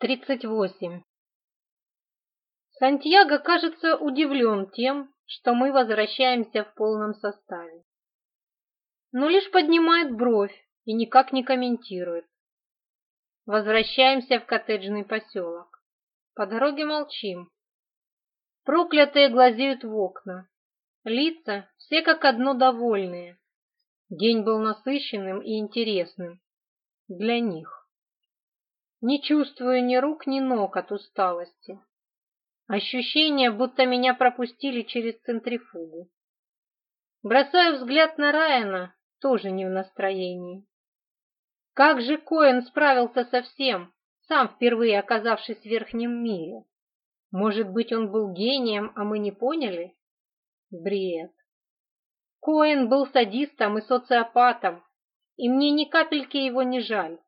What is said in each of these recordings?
38. Сантьяго кажется удивлен тем, что мы возвращаемся в полном составе. Но лишь поднимает бровь и никак не комментирует. Возвращаемся в коттеджный поселок. По дороге молчим. Проклятые глазеют в окна. Лица все как одно довольные. День был насыщенным и интересным. Для них не чувствую ни рук, ни ног от усталости. Ощущение, будто меня пропустили через центрифугу. Бросаю взгляд на Райана, тоже не в настроении. Как же Коэн справился со всем, сам впервые оказавшись в верхнем мире? Может быть, он был гением, а мы не поняли? Бред. Коэн был садистом и социопатом, и мне ни капельки его не жаль.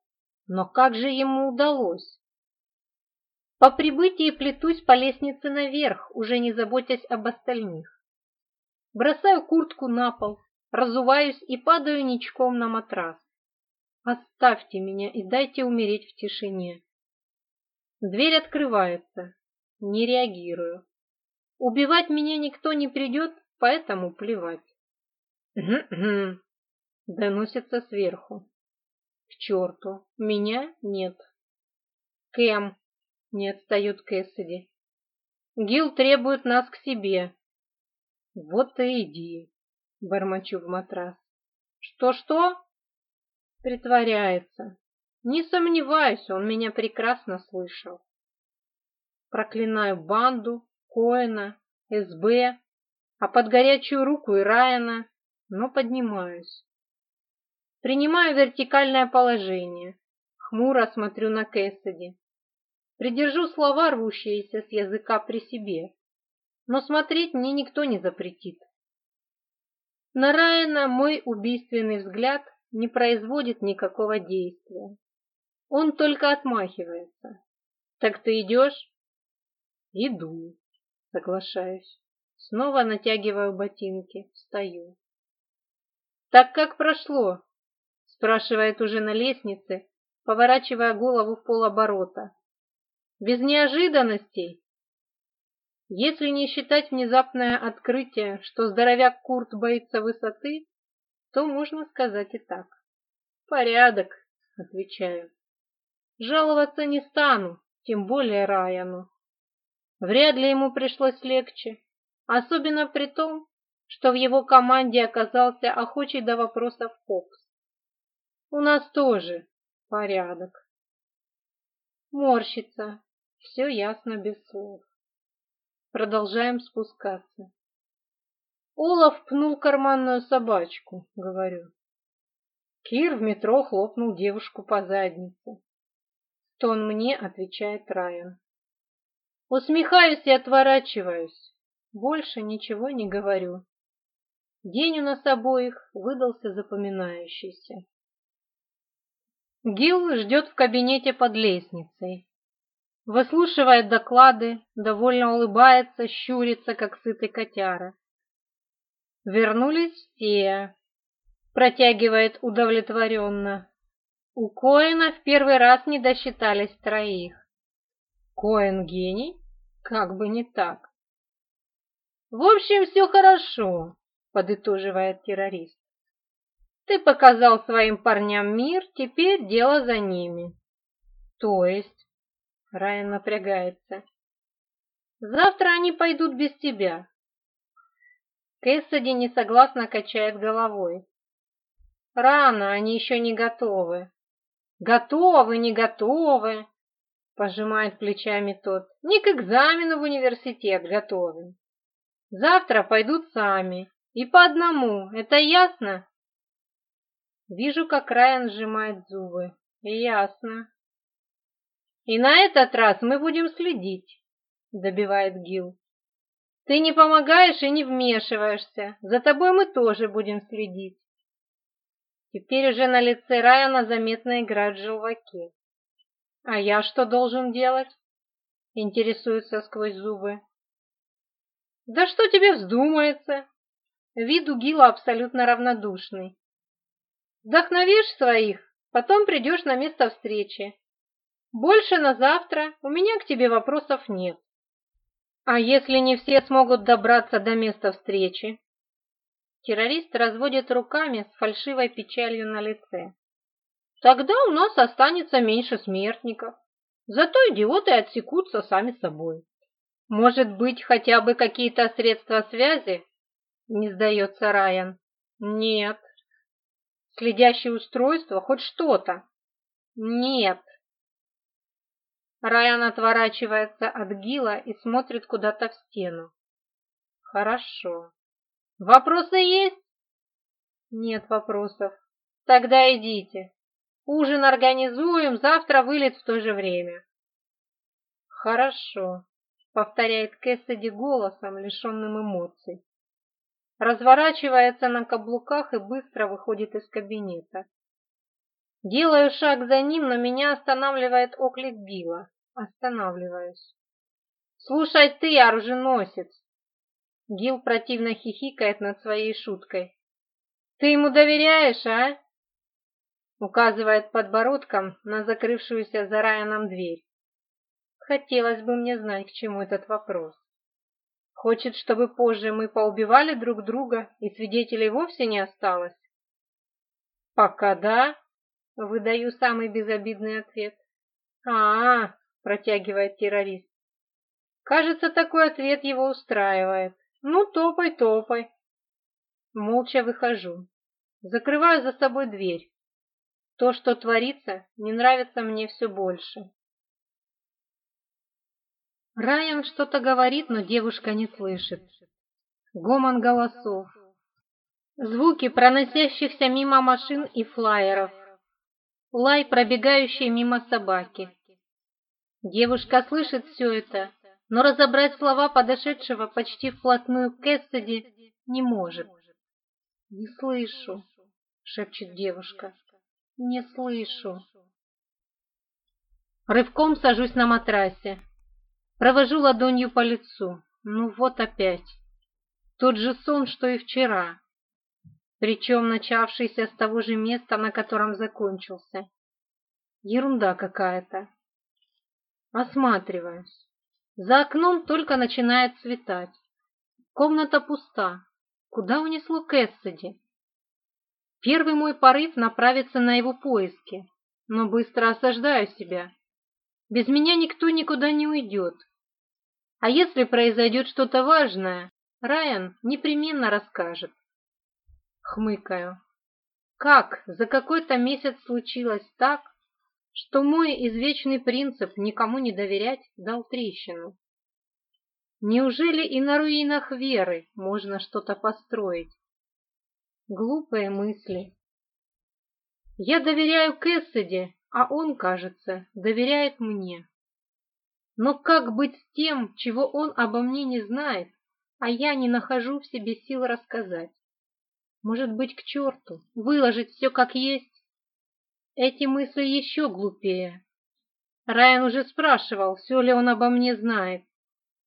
Но как же ему удалось? По прибытии плетусь по лестнице наверх, уже не заботясь об остальных. Бросаю куртку на пол, разуваюсь и падаю ничком на матрас. Оставьте меня и дайте умереть в тишине. Дверь открывается. Не реагирую. Убивать меня никто не придет, поэтому плевать. «Хм-хм», — доносится сверху. К черту, меня нет. Кэм, не отстает Кэссиди. Гил требует нас к себе. Вот и иди, бормочу в матрас. Что-что? Притворяется. Не сомневаюсь, он меня прекрасно слышал. Проклинаю банду, Коэна, СБ, а под горячую руку и Райана, но поднимаюсь. Принимаю вертикальное положение. Хмуро смотрю на Кэссиди. Придержу слова, рвущиеся с языка при себе. Но смотреть мне никто не запретит. На Райана мой убийственный взгляд не производит никакого действия. Он только отмахивается. «Так ты идешь?» «Иду», — соглашаюсь. Снова натягиваю ботинки, встаю. «Так как прошло?» спрашивает уже на лестнице, поворачивая голову в полоборота. Без неожиданностей? Если не считать внезапное открытие, что здоровяк Курт боится высоты, то можно сказать и так. Порядок, отвечаю. Жаловаться не стану, тем более Райану. Вряд ли ему пришлось легче, особенно при том, что в его команде оказался охочий до вопросов Фокс. У нас тоже порядок. Морщится. Все ясно без слов. Продолжаем спускаться. Олаф пнул карманную собачку, говорю. Кир в метро хлопнул девушку по заднице. Тон мне отвечает Райан. Усмехаюсь и отворачиваюсь. Больше ничего не говорю. День у нас обоих выдался запоминающийся. Гил ждет в кабинете под лестницей. Выслушивает доклады, довольно улыбается, щурится, как сытый котяра. Вернулись все. Протягивает удовлетворенно. У Коина в первый раз не досчитались троих. Коин гений? Как бы не так. В общем, все хорошо, подытоживает террорист. Ты показал своим парням мир, теперь дело за ними. То есть, Райан напрягается. Завтра они пойдут без тебя. Кэссиди несогласно качает головой. Рано, они еще не готовы. Готовы, не готовы, пожимает плечами тот. Не к экзамену в университет готовы. Завтра пойдут сами. И по одному, это ясно? Вижу, как Райан сжимает зубы. Ясно. И на этот раз мы будем следить, добивает Гил. Ты не помогаешь и не вмешиваешься. За тобой мы тоже будем следить. Теперь уже на лице Райана заметно играют желваки. А я что должен делать? Интересуется сквозь зубы. Да что тебе вздумается? Вид у Гила абсолютно равнодушный. Вдохновишь своих, потом придешь на место встречи. Больше на завтра у меня к тебе вопросов нет. А если не все смогут добраться до места встречи? Террорист разводит руками с фальшивой печалью на лице. Тогда у нас останется меньше смертников. Зато идиоты отсекутся сами собой. Может быть, хотя бы какие-то средства связи? Не сдается Райан. Нет, Следящее устройство, хоть что-то. Нет. Райан отворачивается от Гила и смотрит куда-то в стену. Хорошо. Вопросы есть? Нет вопросов. Тогда идите. Ужин организуем, завтра вылет в то же время. Хорошо, повторяет Кэссиди голосом, лишенным эмоций разворачивается на каблуках и быстро выходит из кабинета. Делаю шаг за ним, но меня останавливает оклик Билла. Останавливаюсь. «Слушай ты, оруженосец!» Гил противно хихикает над своей шуткой. «Ты ему доверяешь, а?» Указывает подбородком на закрывшуюся за Райаном дверь. Хотелось бы мне знать, к чему этот вопрос. Хочет, чтобы позже мы поубивали друг друга и свидетелей вовсе не осталось? Пока да, выдаю самый безобидный ответ. А, -а, -а протягивает террорист. Кажется, такой ответ его устраивает. Ну, топай, топай. Молча выхожу. Закрываю за собой дверь. То, что творится, не нравится мне все больше. Райан что-то говорит, но девушка не слышит. Гомон голосов. Звуки проносящихся мимо машин и флайеров. Лай, пробегающий мимо собаки. Девушка слышит все это, но разобрать слова подошедшего почти вплотную к Кэссиди не может. «Не слышу», — шепчет девушка. «Не слышу». Рывком сажусь на матрасе. Провожу ладонью по лицу. Ну вот опять. Тот же сон, что и вчера. Причем начавшийся с того же места, на котором закончился. Ерунда какая-то. Осматриваюсь. За окном только начинает цветать. Комната пуста. Куда унесло Кэссиди? Первый мой порыв направится на его поиски, но быстро осаждаю себя. Без меня никто никуда не уйдет. А если произойдет что-то важное, Райан непременно расскажет. Хмыкаю. Как за какой-то месяц случилось так, что мой извечный принцип никому не доверять дал трещину? Неужели и на руинах веры можно что-то построить? Глупые мысли. Я доверяю Кэссиди, а он, кажется, доверяет мне. Но как быть с тем, чего он обо мне не знает, а я не нахожу в себе сил рассказать? Может быть, к черту, выложить все как есть? Эти мысли еще глупее. Райан уже спрашивал, все ли он обо мне знает,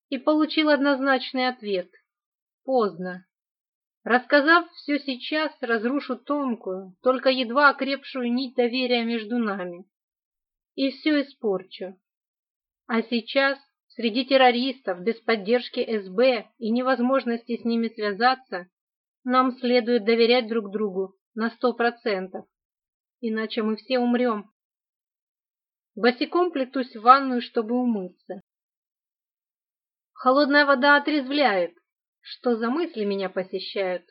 и получил однозначный ответ. Поздно. Рассказав все сейчас, разрушу тонкую, только едва окрепшую нить доверия между нами. И все испорчу. А сейчас среди террористов без поддержки СБ и невозможности с ними связаться нам следует доверять друг другу на сто процентов, иначе мы все умрем. Босиком плетусь в ванную, чтобы умыться. Холодная вода отрезвляет. Что за мысли меня посещают?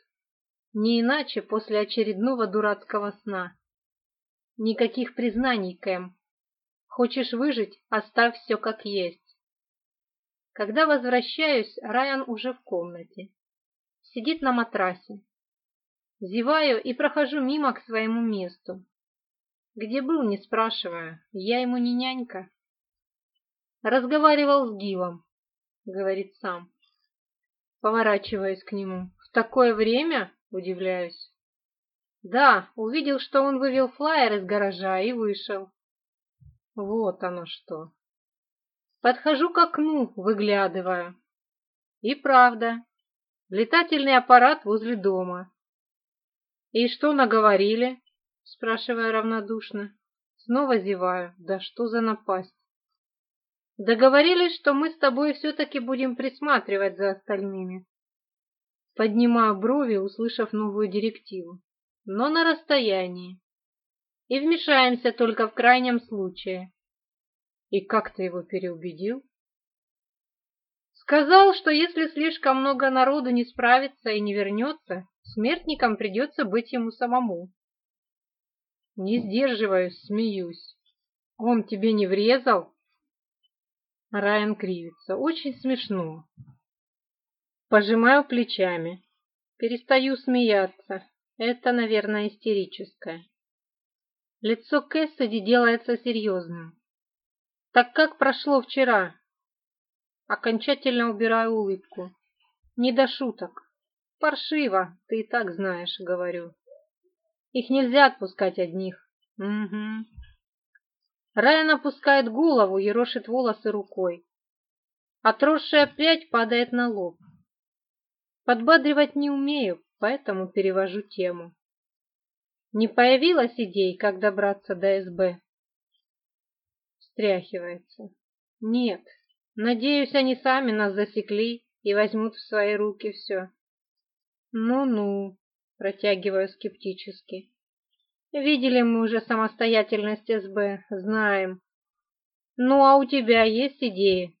Не иначе после очередного дурацкого сна. Никаких признаний, Кэм. Хочешь выжить, оставь все как есть. Когда возвращаюсь, Райан уже в комнате. Сидит на матрасе. Зеваю и прохожу мимо к своему месту. Где был, не спрашивая, я ему не нянька. Разговаривал с Гилом, говорит сам. Поворачиваюсь к нему. В такое время? Удивляюсь. Да, увидел, что он вывел флаер из гаража и вышел. Вот оно что. Подхожу к окну, выглядываю. И правда, летательный аппарат возле дома. И что наговорили? Спрашиваю равнодушно. Снова зеваю. Да что за напасть? Договорились, что мы с тобой все-таки будем присматривать за остальными. Поднимаю брови, услышав новую директиву. Но на расстоянии и вмешаемся только в крайнем случае. И как ты его переубедил? Сказал, что если слишком много народу не справится и не вернется, смертникам придется быть ему самому. Не сдерживаюсь, смеюсь. Он тебе не врезал? Райан кривится. Очень смешно. Пожимаю плечами. Перестаю смеяться. Это, наверное, истерическое. Лицо Кэссиди делается серьезным. «Так как прошло вчера?» Окончательно убираю улыбку. «Не до шуток. Паршиво, ты и так знаешь», — говорю. «Их нельзя отпускать одних». «Угу». Райан опускает голову, ерошит волосы рукой. Отросшая прядь падает на лоб. Подбадривать не умею, поэтому перевожу тему. Не появилась идей, как добраться до СБ? Встряхивается. Нет. Надеюсь, они сами нас засекли и возьмут в свои руки все. Ну-ну, протягиваю скептически. Видели мы уже самостоятельность СБ, знаем. Ну а у тебя есть идеи?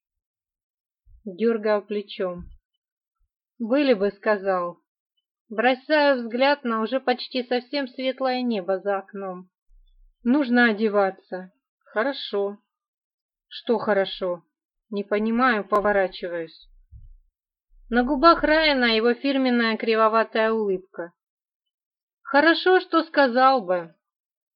Дергал плечом. Были бы, сказал, бросая взгляд на уже почти совсем светлое небо за окном. Нужно одеваться. Хорошо. Что хорошо? Не понимаю, поворачиваюсь. На губах Райана его фирменная кривоватая улыбка. Хорошо, что сказал бы,